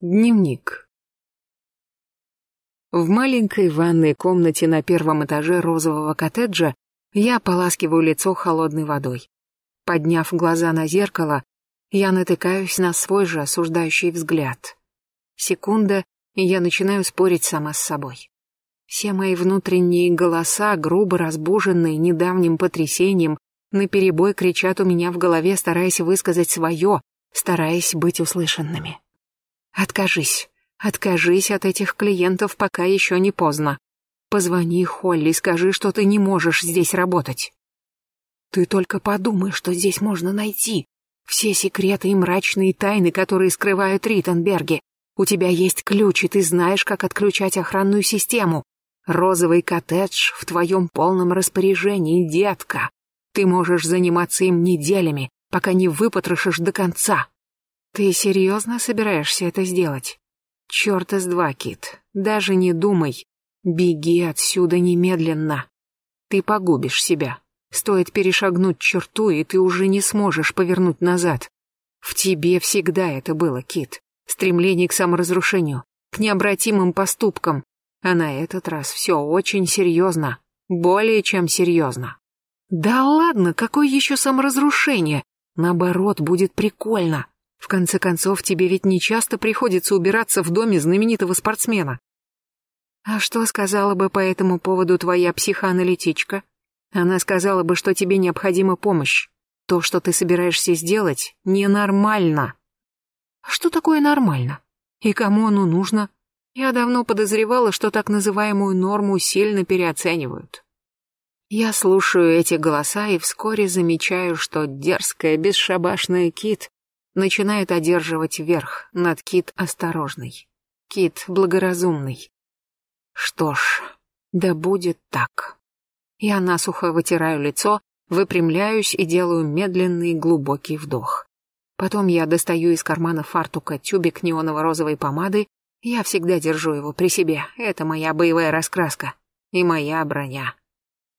Дневник. В маленькой ванной комнате на первом этаже розового коттеджа я ополаскиваю лицо холодной водой. Подняв глаза на зеркало, я натыкаюсь на свой же осуждающий взгляд. Секунда, и я начинаю спорить сама с собой. Все мои внутренние голоса, грубо разбуженные недавним потрясением, наперебой кричат у меня в голове, стараясь высказать свое, стараясь быть услышанными. Откажись. Откажись от этих клиентов, пока еще не поздно. Позвони Холли, скажи, что ты не можешь здесь работать. Ты только подумай, что здесь можно найти. Все секреты и мрачные тайны, которые скрывают Риттенберги. У тебя есть ключ, и ты знаешь, как отключать охранную систему. Розовый коттедж в твоем полном распоряжении, детка. Ты можешь заниматься им неделями, пока не выпотрошишь до конца. Ты серьезно собираешься это сделать? Черт из два, Кит. Даже не думай. Беги отсюда немедленно. Ты погубишь себя. Стоит перешагнуть черту, и ты уже не сможешь повернуть назад. В тебе всегда это было, Кит. Стремление к саморазрушению, к необратимым поступкам. А на этот раз все очень серьезно. Более чем серьезно. Да ладно, какое еще саморазрушение? Наоборот, будет прикольно. В конце концов, тебе ведь не часто приходится убираться в доме знаменитого спортсмена. А что сказала бы по этому поводу твоя психоаналитичка? Она сказала бы, что тебе необходима помощь. То, что ты собираешься сделать, ненормально. Что такое нормально? И кому оно нужно? Я давно подозревала, что так называемую норму сильно переоценивают. Я слушаю эти голоса и вскоре замечаю, что дерзкая, бесшабашная Кит начинает одерживать верх над Кит осторожный. Кит благоразумный. Что ж, да будет так. Я насухо вытираю лицо, выпрямляюсь и делаю медленный глубокий вдох. Потом я достаю из кармана фартука тюбик неоново-розовой помады. Я всегда держу его при себе. Это моя боевая раскраска. И моя броня.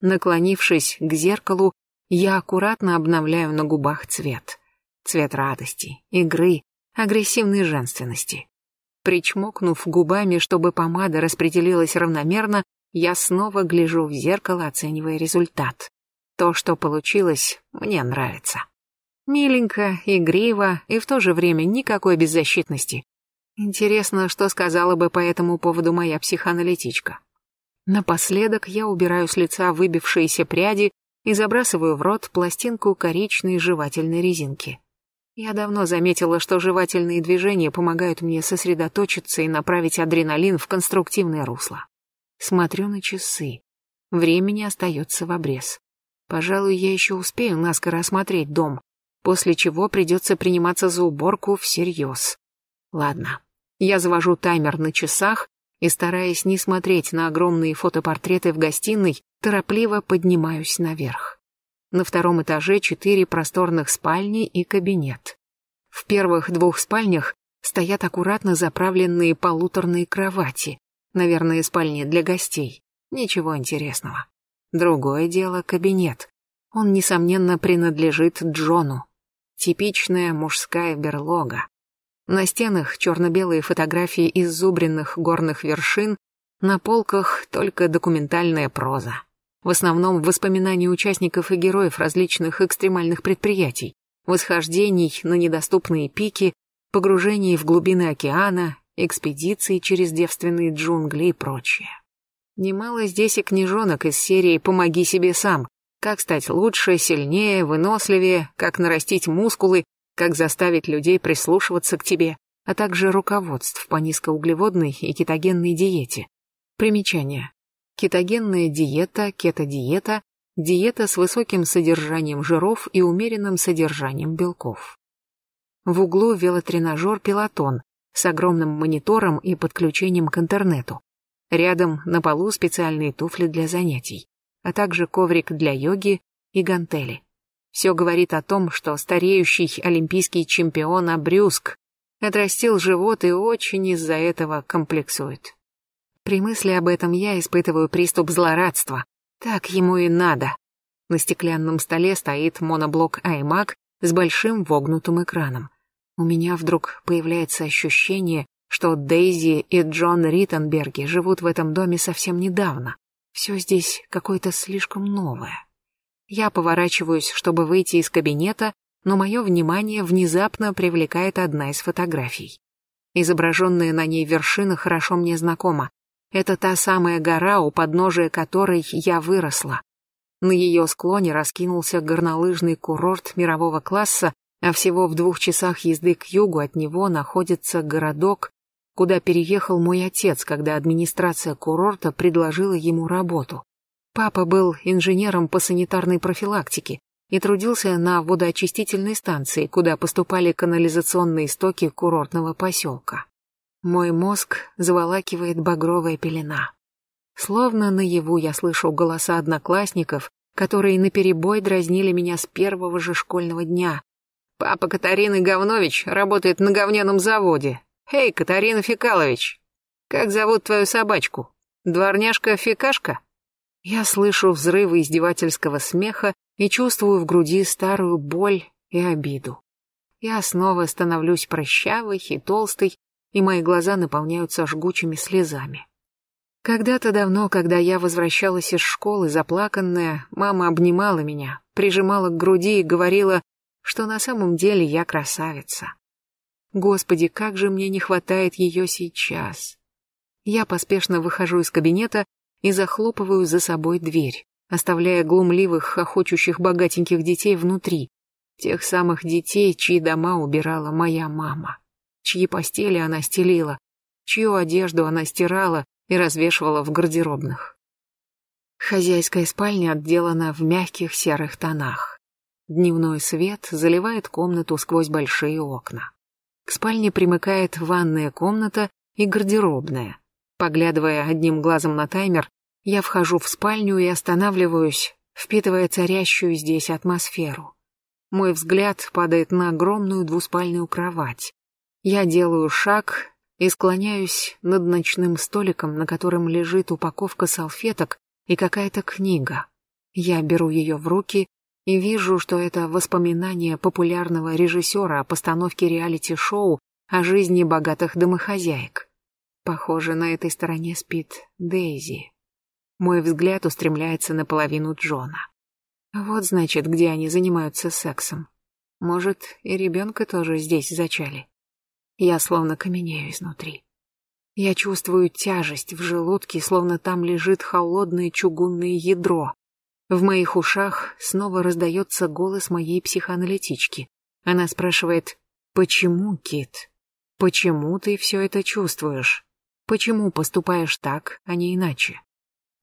Наклонившись к зеркалу, я аккуратно обновляю на губах цвет цвет радости, игры, агрессивной женственности. Причмокнув губами, чтобы помада распределилась равномерно, я снова гляжу в зеркало, оценивая результат. То, что получилось, мне нравится. Миленько, игриво и в то же время никакой беззащитности. Интересно, что сказала бы по этому поводу моя психоаналитичка. Напоследок я убираю с лица выбившиеся пряди и забрасываю в рот пластинку коричной жевательной резинки. Я давно заметила, что жевательные движения помогают мне сосредоточиться и направить адреналин в конструктивное русло. Смотрю на часы. Времени остается в обрез. Пожалуй, я еще успею наскоро осмотреть дом, после чего придется приниматься за уборку всерьез. Ладно, я завожу таймер на часах и, стараясь не смотреть на огромные фотопортреты в гостиной, торопливо поднимаюсь наверх. На втором этаже четыре просторных спальни и кабинет. В первых двух спальнях стоят аккуратно заправленные полуторные кровати. Наверное, спальни для гостей. Ничего интересного. Другое дело — кабинет. Он, несомненно, принадлежит Джону. Типичная мужская берлога. На стенах черно-белые фотографии иззубренных горных вершин, на полках только документальная проза. В основном воспоминания участников и героев различных экстремальных предприятий, восхождений на недоступные пики, погружений в глубины океана, экспедиций через девственные джунгли и прочее. Немало здесь и книжонок из серии «Помоги себе сам», как стать лучше, сильнее, выносливее, как нарастить мускулы, как заставить людей прислушиваться к тебе, а также руководств по низкоуглеводной и кетогенной диете. Примечание кетогенная диета, кетодиета, диета с высоким содержанием жиров и умеренным содержанием белков. В углу велотренажер «Пилотон» с огромным монитором и подключением к интернету. Рядом на полу специальные туфли для занятий, а также коврик для йоги и гантели. Все говорит о том, что стареющий олимпийский чемпион Абрюск отрастил живот и очень из-за этого комплексует. При мысли об этом я испытываю приступ злорадства. Так ему и надо. На стеклянном столе стоит моноблок iMac с большим вогнутым экраном. У меня вдруг появляется ощущение, что Дейзи и Джон Риттенберги живут в этом доме совсем недавно. Все здесь какое-то слишком новое. Я поворачиваюсь, чтобы выйти из кабинета, но мое внимание внезапно привлекает одна из фотографий. Изображенная на ней вершина хорошо мне знакома. Это та самая гора, у подножия которой я выросла. На ее склоне раскинулся горнолыжный курорт мирового класса, а всего в двух часах езды к югу от него находится городок, куда переехал мой отец, когда администрация курорта предложила ему работу. Папа был инженером по санитарной профилактике и трудился на водоочистительной станции, куда поступали канализационные стоки курортного поселка. Мой мозг заволакивает багровая пелена. Словно наяву я слышу голоса одноклассников, которые наперебой дразнили меня с первого же школьного дня, Папа Катарины Говнович работает на говняном заводе. Эй, Катарина Фекалович, как зовут твою собачку? Дворняжка Фекашка? Я слышу взрывы издевательского смеха и чувствую в груди старую боль и обиду. Я снова становлюсь прыщавой и толстой, и мои глаза наполняются жгучими слезами. Когда-то давно, когда я возвращалась из школы заплаканная, мама обнимала меня, прижимала к груди и говорила что на самом деле я красавица. Господи, как же мне не хватает ее сейчас. Я поспешно выхожу из кабинета и захлопываю за собой дверь, оставляя глумливых, хохочущих богатеньких детей внутри, тех самых детей, чьи дома убирала моя мама, чьи постели она стелила, чью одежду она стирала и развешивала в гардеробных. Хозяйская спальня отделана в мягких серых тонах. Дневной свет заливает комнату сквозь большие окна. К спальне примыкает ванная комната и гардеробная. Поглядывая одним глазом на таймер, я вхожу в спальню и останавливаюсь, впитывая царящую здесь атмосферу. Мой взгляд падает на огромную двуспальную кровать. Я делаю шаг и склоняюсь над ночным столиком, на котором лежит упаковка салфеток и какая-то книга. Я беру ее в руки и вижу, что это воспоминание популярного режиссера о постановке реалити-шоу о жизни богатых домохозяек. Похоже, на этой стороне спит Дейзи. Мой взгляд устремляется на половину Джона. Вот, значит, где они занимаются сексом. Может, и ребенка тоже здесь зачали. Я словно каменею изнутри. Я чувствую тяжесть в желудке, словно там лежит холодное чугунное ядро, в моих ушах снова раздается голос моей психоаналитички. Она спрашивает, «Почему, Кит? Почему ты все это чувствуешь? Почему поступаешь так, а не иначе?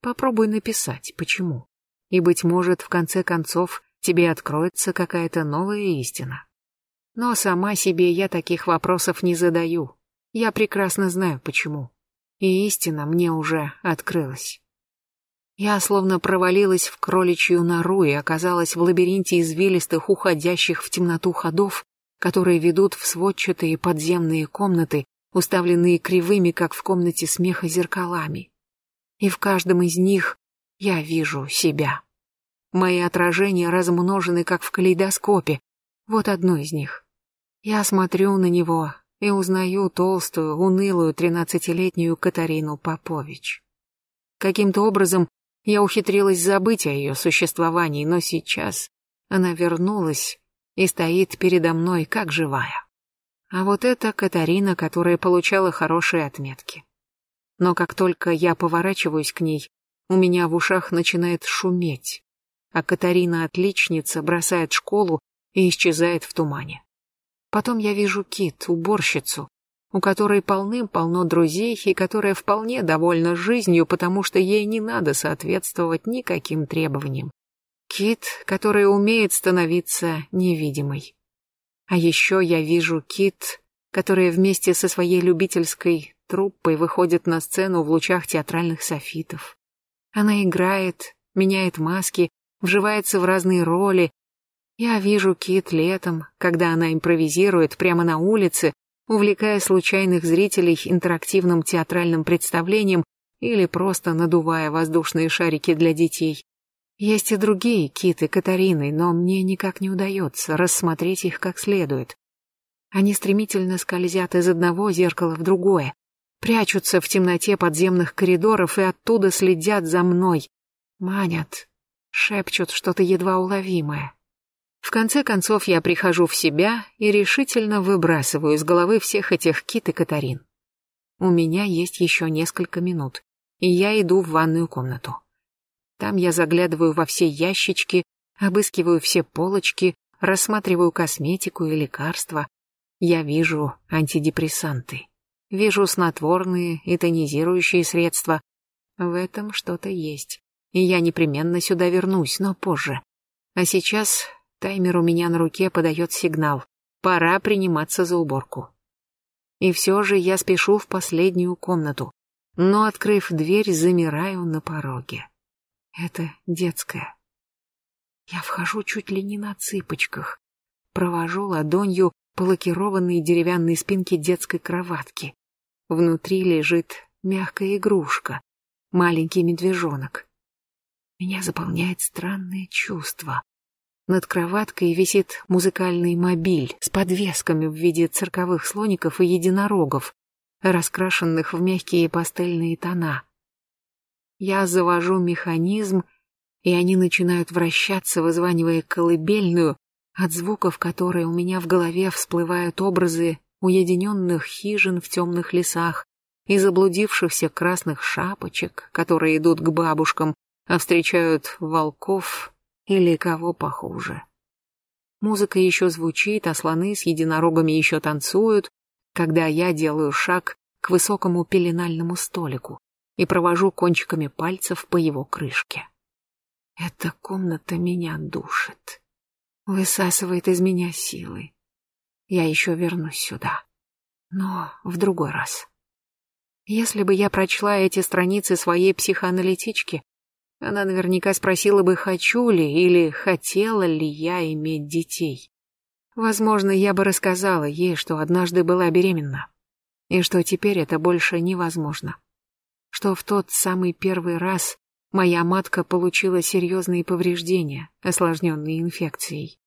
Попробуй написать, почему. И, быть может, в конце концов, тебе откроется какая-то новая истина. Но сама себе я таких вопросов не задаю. Я прекрасно знаю, почему. И истина мне уже открылась. Я словно провалилась в кроличью нору и оказалась в лабиринте извилистых, уходящих в темноту ходов, которые ведут в сводчатые подземные комнаты, уставленные кривыми, как в комнате смеха, зеркалами. И в каждом из них я вижу себя. Мои отражения размножены, как в калейдоскопе. Вот одно из них. Я смотрю на него и узнаю толстую, унылую тринадцатилетнюю Катарину Попович. Каким-то образом я ухитрилась забыть о ее существовании, но сейчас она вернулась и стоит передо мной как живая. А вот это Катарина, которая получала хорошие отметки. Но как только я поворачиваюсь к ней, у меня в ушах начинает шуметь, а Катарина-отличница бросает школу и исчезает в тумане. Потом я вижу Кит, уборщицу, у которой полным-полно друзей и которая вполне довольна жизнью, потому что ей не надо соответствовать никаким требованиям. Кит, которая умеет становиться невидимой. А еще я вижу Кит, которая вместе со своей любительской труппой выходит на сцену в лучах театральных софитов. Она играет, меняет маски, вживается в разные роли. Я вижу Кит летом, когда она импровизирует прямо на улице, увлекая случайных зрителей интерактивным театральным представлением или просто надувая воздушные шарики для детей. Есть и другие киты Катарины, но мне никак не удается рассмотреть их как следует. Они стремительно скользят из одного зеркала в другое, прячутся в темноте подземных коридоров и оттуда следят за мной. Манят, шепчут что-то едва уловимое. В конце концов я прихожу в себя и решительно выбрасываю из головы всех этих Кит и Катарин. У меня есть еще несколько минут, и я иду в ванную комнату. Там я заглядываю во все ящички, обыскиваю все полочки, рассматриваю косметику и лекарства. Я вижу антидепрессанты, вижу снотворные и тонизирующие средства. В этом что-то есть, и я непременно сюда вернусь, но позже. А сейчас Таймер у меня на руке подает сигнал. Пора приниматься за уборку. И все же я спешу в последнюю комнату, но, открыв дверь, замираю на пороге. Это детская. Я вхожу чуть ли не на цыпочках, провожу ладонью по лакированной деревянной спинке детской кроватки. Внутри лежит мягкая игрушка, маленький медвежонок. Меня заполняет странное чувство. Над кроваткой висит музыкальный мобиль с подвесками в виде цирковых слоников и единорогов, раскрашенных в мягкие пастельные тона. Я завожу механизм, и они начинают вращаться, вызванивая колыбельную, от звуков которой у меня в голове всплывают образы уединенных хижин в темных лесах и заблудившихся красных шапочек, которые идут к бабушкам, а встречают волков или кого похуже. Музыка еще звучит, а слоны с единорогами еще танцуют, когда я делаю шаг к высокому пеленальному столику и провожу кончиками пальцев по его крышке. Эта комната меня душит, высасывает из меня силы. Я еще вернусь сюда, но в другой раз. Если бы я прочла эти страницы своей психоаналитички, она наверняка спросила бы, хочу ли или хотела ли я иметь детей. Возможно, я бы рассказала ей, что однажды была беременна, и что теперь это больше невозможно. Что в тот самый первый раз моя матка получила серьезные повреждения, осложненные инфекцией.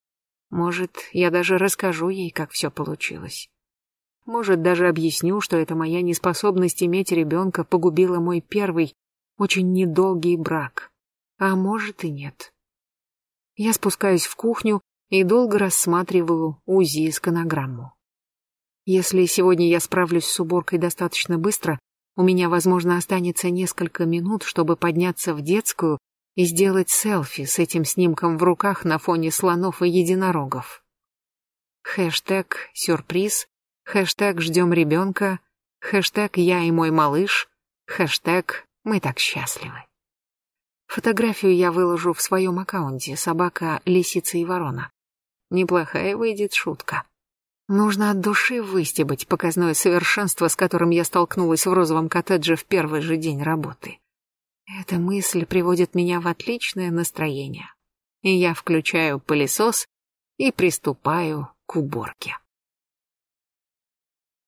Может, я даже расскажу ей, как все получилось. Может, даже объясню, что это моя неспособность иметь ребенка погубила мой первый очень недолгий брак. А может и нет. Я спускаюсь в кухню и долго рассматриваю УЗИ сканограмму. Если сегодня я справлюсь с уборкой достаточно быстро, у меня, возможно, останется несколько минут, чтобы подняться в детскую и сделать селфи с этим снимком в руках на фоне слонов и единорогов. Хэштег «Сюрприз», хэштег «Ждем ребенка», хэштег «Я и мой малыш», хэштег мы так счастливы. Фотографию я выложу в своем аккаунте «Собака, лисица и ворона». Неплохая выйдет шутка. Нужно от души выстебать показное совершенство, с которым я столкнулась в розовом коттедже в первый же день работы. Эта мысль приводит меня в отличное настроение. И я включаю пылесос и приступаю к уборке.